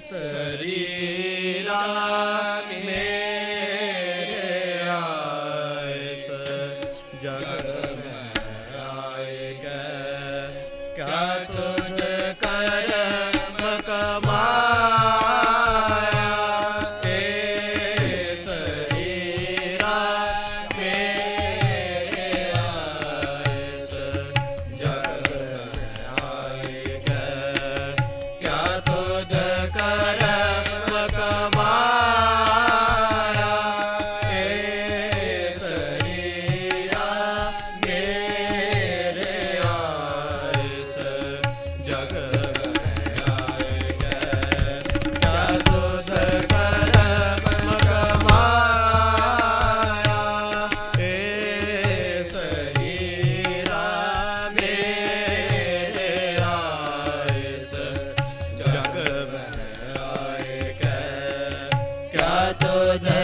सरी Sato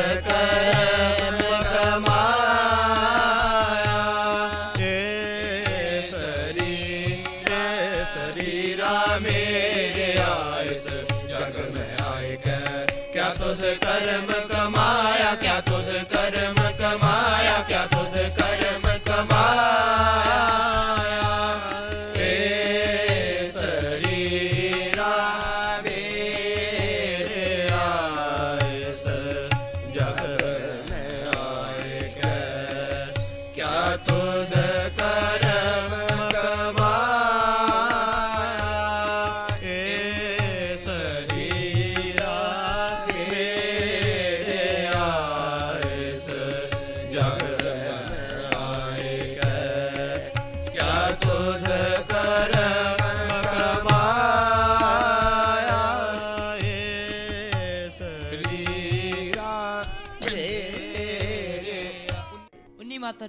ਉਨੀ ਮਾਤਾ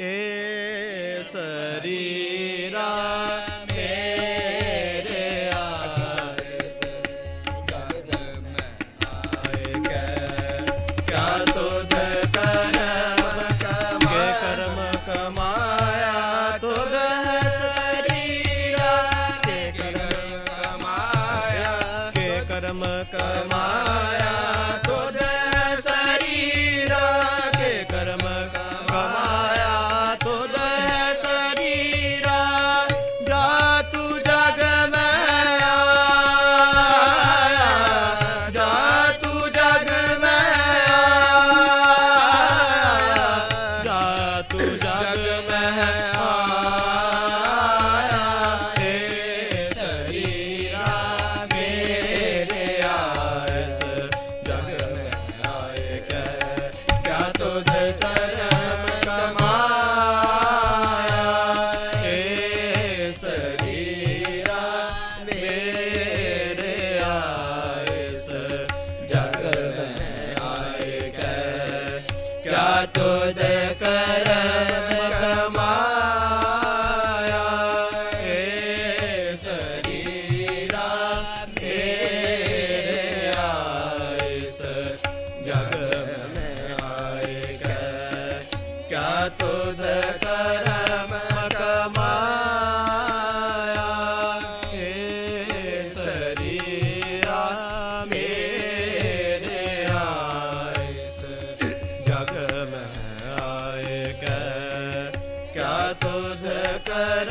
ਏ ਸਰੀਰਾ ਮੇਰੇ ਆਇਸ ਜਗ ਕਿਆ ਕਰਮ ਕਮਾਇਆ ਕਰਮ ਸਰੀਰਾ ਕੇ ਕਰਮ ਕਮਾਇਆ Yeah.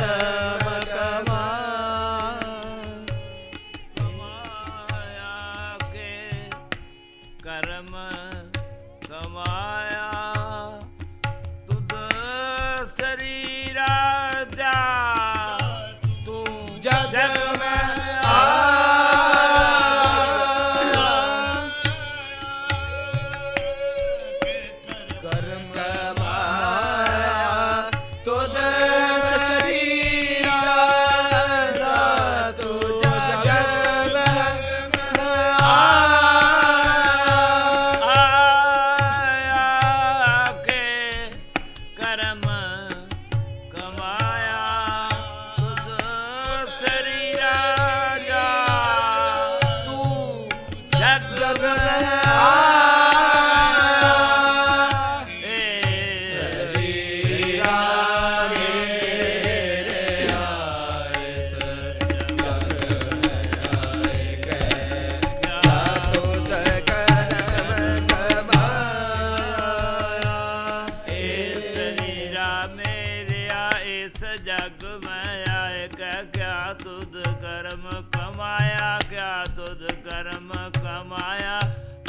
ਕਰਮ ਕਮਾਇਆ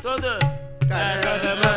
ਤੁਧ ਕਰਮ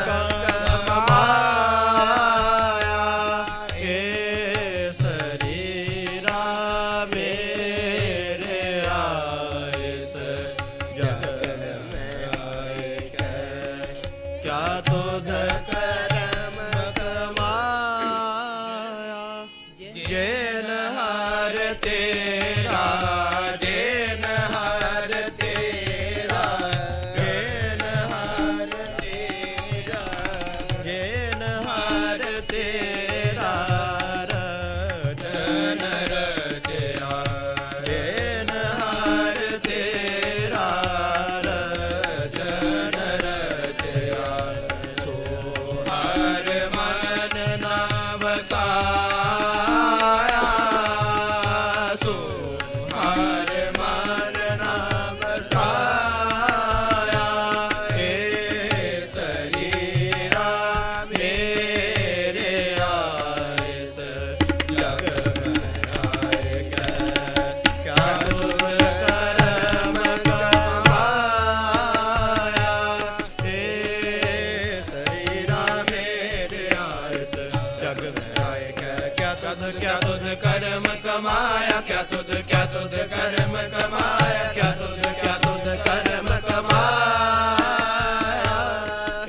क्या तुद क्या तुद कर्म कमाया क्या तुद क्या तुद कर्म कमाया क्या तुद क्या तुद कर्म कमाया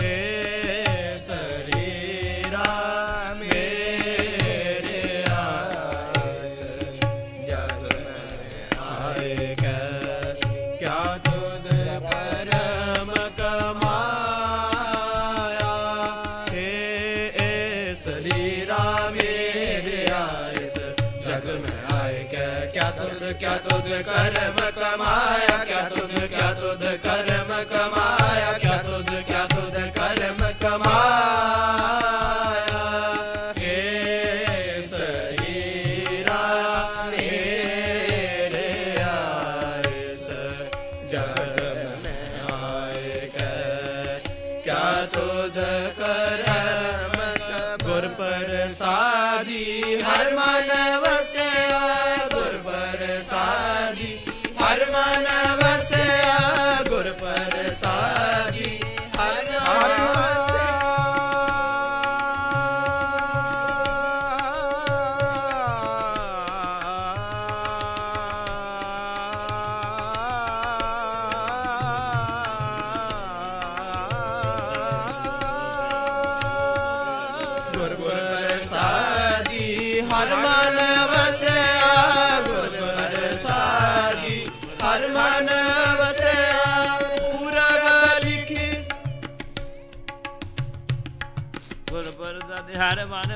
हे शरीरा मेरे आए जग में आए क्या तुद क्या तुद कर्म कमाया क्या तुद क्या तुद कर्म कमाया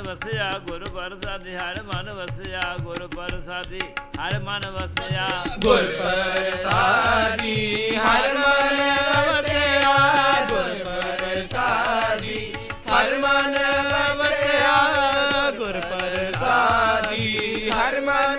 ਵਸਿਆ, ਗੁਰ ਪ੍ਰਸਾਦਿ, ਹਰ ਮਨ ਵਸਿਆ, ਗੁਰ ਪ੍ਰਸਾਦਿ, ਹਰ ਮਨ ਵਸਿਆ। ਗੁਰ ਪ੍ਰਸਾਦਿ, ਹਰ ਮਨ ਵਸਿਆ, ਗੁਰ ਪ੍ਰਸਾਦਿ, ਹਰ ਮਨ ਵਸਿਆ, ਗੁਰ ਪ੍ਰਸਾਦਿ, ਹਰ ਮਨ